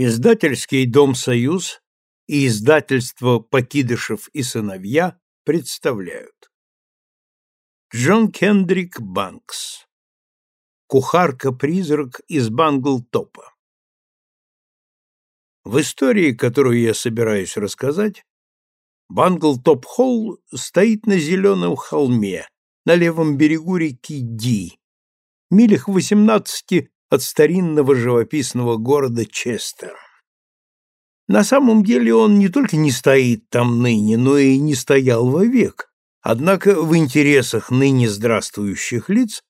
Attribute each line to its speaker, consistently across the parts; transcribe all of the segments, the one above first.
Speaker 1: Издательский дом «Союз» и издательство «Покидышев и сыновья» представляют. Джон Кендрик Бангз. Кухарка-призрак из Банглтопа. В истории, которую я собираюсь рассказать, Банглтоп-холл стоит на зеленом холме, на левом берегу реки Ди, милях восемнадцати от старинного живописного города Честер. На самом деле он не только не стоит там ныне, но и не стоял вовек. Однако в интересах ныне здравствующих лиц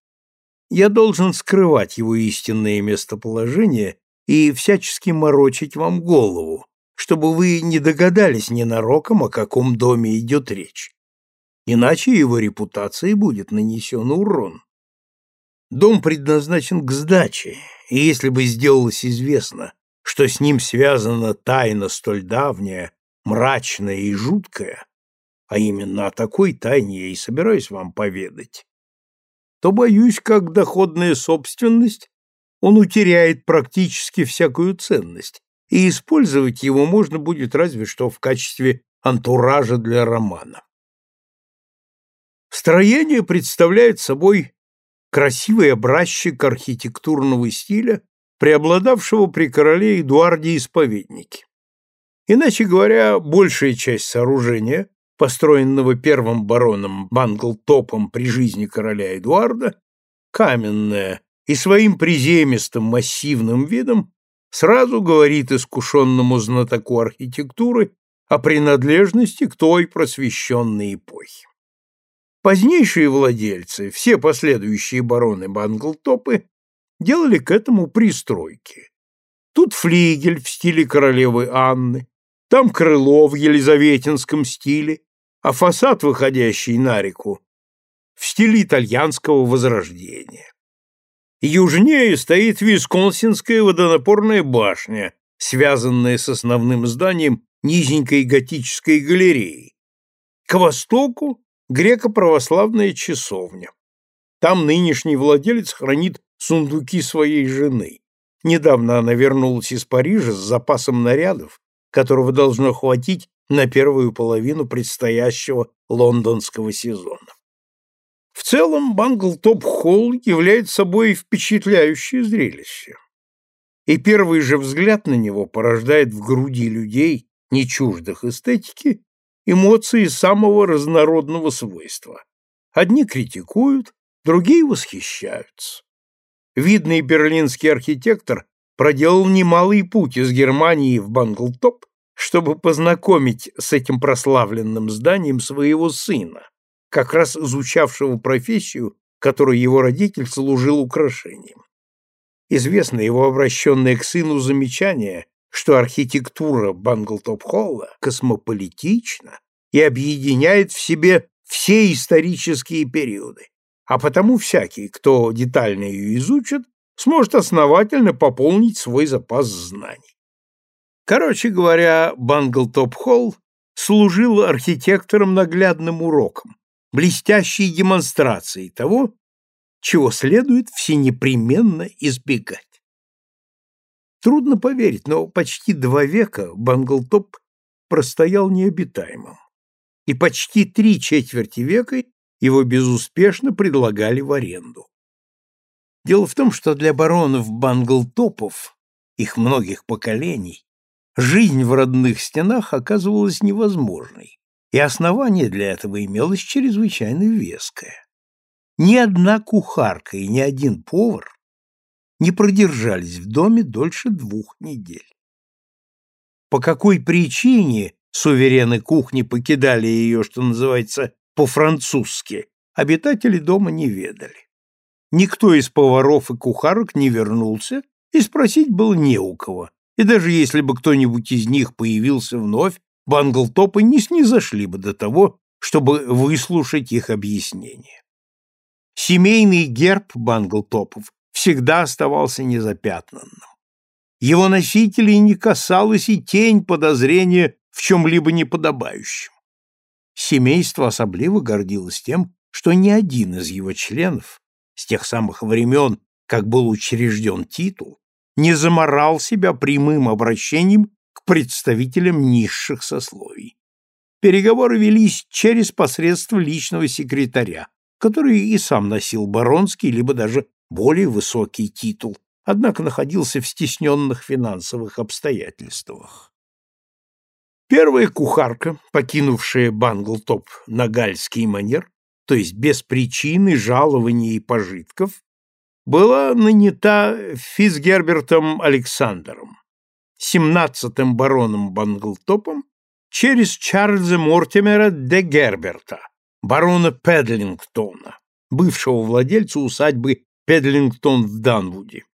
Speaker 1: я должен скрывать его истинное местоположение и всячески морочить вам голову, чтобы вы не догадались ненароком, о каком доме идет речь. Иначе его репутации будет нанесен урон. Дом предназначен к сдаче, и если бы сделалось известно, что с ним связана тайна столь давняя, мрачная и жуткая, а именно о такой тайне я и собираюсь вам поведать, то, боюсь, как доходная собственность, он утеряет практически всякую ценность, и использовать его можно будет разве что в качестве антуража для романа. Строение представляет собой красивый образчик архитектурного стиля, преобладавшего при короле Эдуарде Исповеднике. Иначе говоря, большая часть сооружения, построенного первым бароном Банглтопом при жизни короля Эдуарда, каменная и своим приземистым массивным видом сразу говорит искушенному знатоку архитектуры о принадлежности к той просвещенной эпохе. Позднейшие владельцы, все последующие бароны Банглтопы, делали к этому пристройки. Тут флигель в стиле королевы Анны, там крыло в елизаветинском стиле, а фасад, выходящий на реку, в стиле итальянского возрождения. Южнее стоит Висконсинская водонапорная башня, связанная с основным зданием низенькой готической галереей. К востоку – греко-православная часовня. Там нынешний владелец хранит сундуки своей жены. Недавно она вернулась из Парижа с запасом нарядов, которого должно хватить на первую половину предстоящего лондонского сезона. В целом Банглтоп-холл являет собой впечатляющее зрелище. И первый же взгляд на него порождает в груди людей, не чуждых эстетики, эмоции самого разнородного свойства. Одни критикуют, другие восхищаются. Видный берлинский архитектор проделал немалый путь из Германии в Банглтоп, чтобы познакомить с этим прославленным зданием своего сына, как раз изучавшего профессию, которой его родитель служил украшением. Известно его обращенное к сыну замечание, что архитектура Банглтоп-Холла космополитична и объединяет в себе все исторические периоды, а потому всякий, кто детально ее изучит, сможет основательно пополнить свой запас знаний. Короче говоря, Банглтоп-Холл служил архитекторам наглядным уроком, блестящей демонстрацией того, чего следует всенепременно избегать. Трудно поверить, но почти два века Банглтоп простоял необитаемым, и почти три четверти века его безуспешно предлагали в аренду. Дело в том, что для баронов Банглтопов, их многих поколений, жизнь в родных стенах оказывалась невозможной и основание для этого имелось чрезвычайно веское. Ни одна кухарка и ни один повар не продержались в доме дольше двух недель. По какой причине суверены кухни покидали ее, что называется, по-французски, обитатели дома не ведали. Никто из поваров и кухарок не вернулся, и спросить было не у кого, и даже если бы кто-нибудь из них появился вновь, Банглтопы не снизошли бы до того, чтобы выслушать их объяснение. Семейный герб Банглтопов всегда оставался незапятнанным. Его носителей не касалась и тень подозрения в чем-либо неподобающем. Семейство особливо гордилось тем, что ни один из его членов с тех самых времен, как был учрежден титул, не заморал себя прямым обращением к представителям низших сословий. Переговоры велись через посредство личного секретаря, который и сам носил баронский, либо даже более высокий титул, однако находился в стесненных финансовых обстоятельствах. Первая кухарка, покинувшая Банглтоп на гальский манер, то есть без причины, жалования и пожитков, была нанята Фицгербертом Александром, семнадцатым бароном Банглтопом, через Чарльза Мортимера де Герберта, барона Педлингтона, бывшего владельца усадьбы Педлингтон в Данвуде.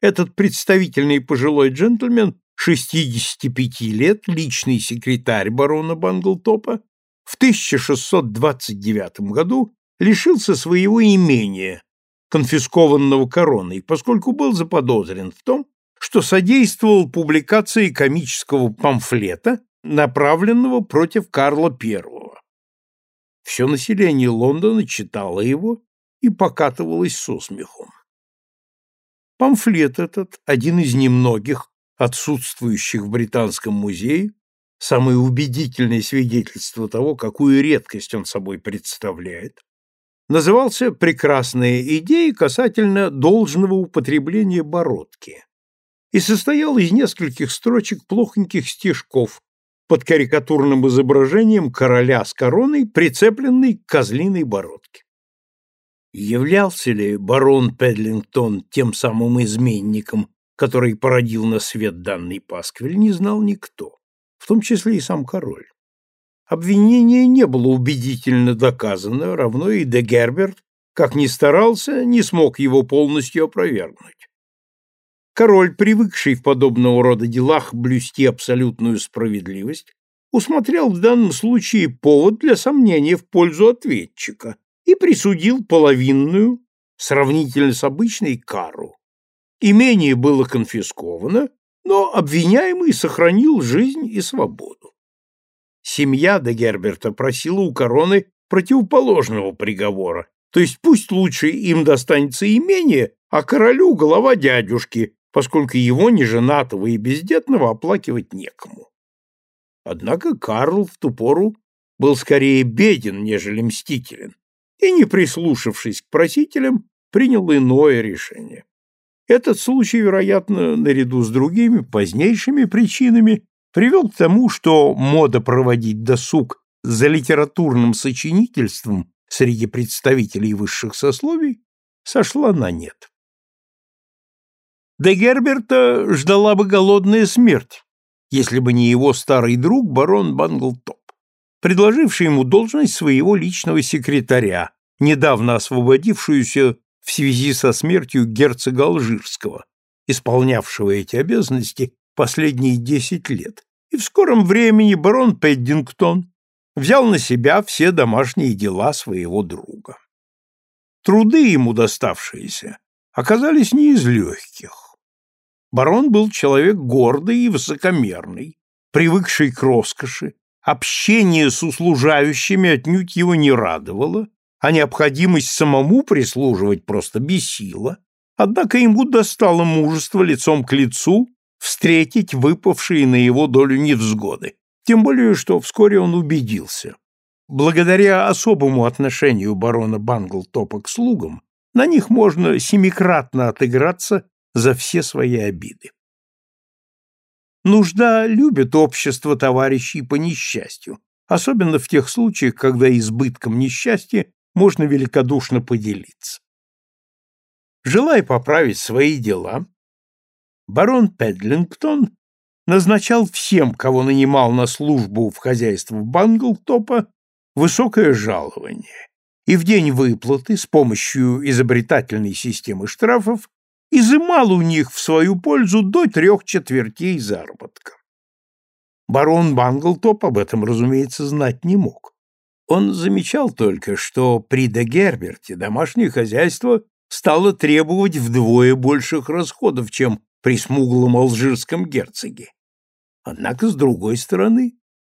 Speaker 1: Этот представительный пожилой джентльмен 65 лет, личный секретарь барона Банглтопа, в 1629 году лишился своего имения, конфискованного короной, поскольку был заподозрен в том, что содействовал публикации комического памфлета, направленного против Карла I. Все население Лондона читало его и покатывалось со смехом. Памфлет этот, один из немногих, отсутствующих в Британском музее, самое убедительное свидетельство того, какую редкость он собой представляет, назывался «Прекрасная идея касательно должного употребления бородки» и состоял из нескольких строчек плохоньких стишков под карикатурным изображением короля с короной, прицепленной к козлиной бородке. Являлся ли барон Педлингтон тем самым изменником, который породил на свет данный пасквиль, не знал никто, в том числе и сам король. Обвинение не было убедительно доказано, равно и де Герберт, как ни старался, не смог его полностью опровергнуть. Король, привыкший в подобного рода делах блюсти абсолютную справедливость, усмотрел в данном случае повод для сомнения в пользу ответчика и присудил половинную, сравнительно с обычной, кару. Имение было конфисковано, но обвиняемый сохранил жизнь и свободу. Семья де Герберта просила у короны противоположного приговора, то есть пусть лучше им достанется имение, а королю голова дядюшки, поскольку его неженатого и бездетного оплакивать некому. Однако Карл в ту пору был скорее беден, нежели мстителен, и, не прислушавшись к просителям, принял иное решение. Этот случай, вероятно, наряду с другими позднейшими причинами, привел к тому, что мода проводить досуг за литературным сочинительством среди представителей высших сословий сошла на нет. Де Герберта ждала бы голодная смерть, если бы не его старый друг барон Банглтоп, предложивший ему должность своего личного секретаря, недавно освободившуюся в связи со смертью герцога Алжирского, исполнявшего эти обязанности последние десять лет, и в скором времени барон Пэддингтон взял на себя все домашние дела своего друга. Труды ему доставшиеся оказались не из легких. Барон был человек гордый и высокомерный, привыкший к роскоши, общение с услужающими отнюдь его не радовало, а необходимость самому прислуживать просто бесила, однако ему достало мужество лицом к лицу встретить выпавшие на его долю невзгоды, тем более что вскоре он убедился. Благодаря особому отношению барона Банглтопа к слугам, на них можно семикратно отыграться за все свои обиды. Нужда любит общество товарищей по несчастью, особенно в тех случаях, когда избытком несчастья можно великодушно поделиться. Желая поправить свои дела, барон Педлингтон назначал всем, кого нанимал на службу в хозяйство Банглтопа, высокое жалование, и в день выплаты с помощью изобретательной системы штрафов изымал у них в свою пользу до трех четвертей заработка. Барон Банглтоп об этом, разумеется, знать не мог. Он замечал только, что при де Герберте домашнее хозяйство стало требовать вдвое больших расходов, чем при смуглом алжирском герцоге. Однако, с другой стороны,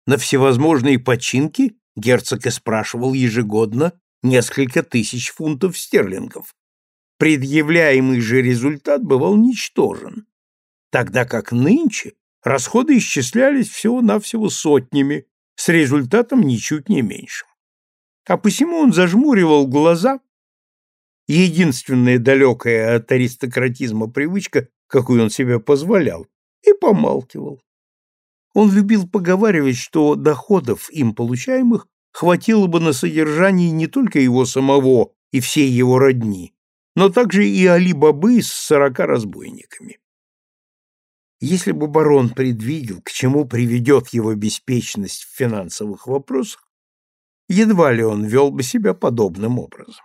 Speaker 1: на всевозможные починки герцог и спрашивал ежегодно несколько тысяч фунтов стерлингов, предъявляемый же результат бывал ничтожен, тогда как нынче расходы исчислялись всего-навсего сотнями, с результатом ничуть не меньшим. А посему он зажмуривал глаза, единственная далекая от аристократизма привычка, какую он себе позволял, и помалкивал. Он любил поговаривать, что доходов им получаемых хватило бы на содержание не только его самого и всей его родни, но также и Али-Бабы с сорока разбойниками. Если бы барон предвидел, к чему приведет его беспечность в финансовых вопросах, едва ли он вел бы себя подобным образом.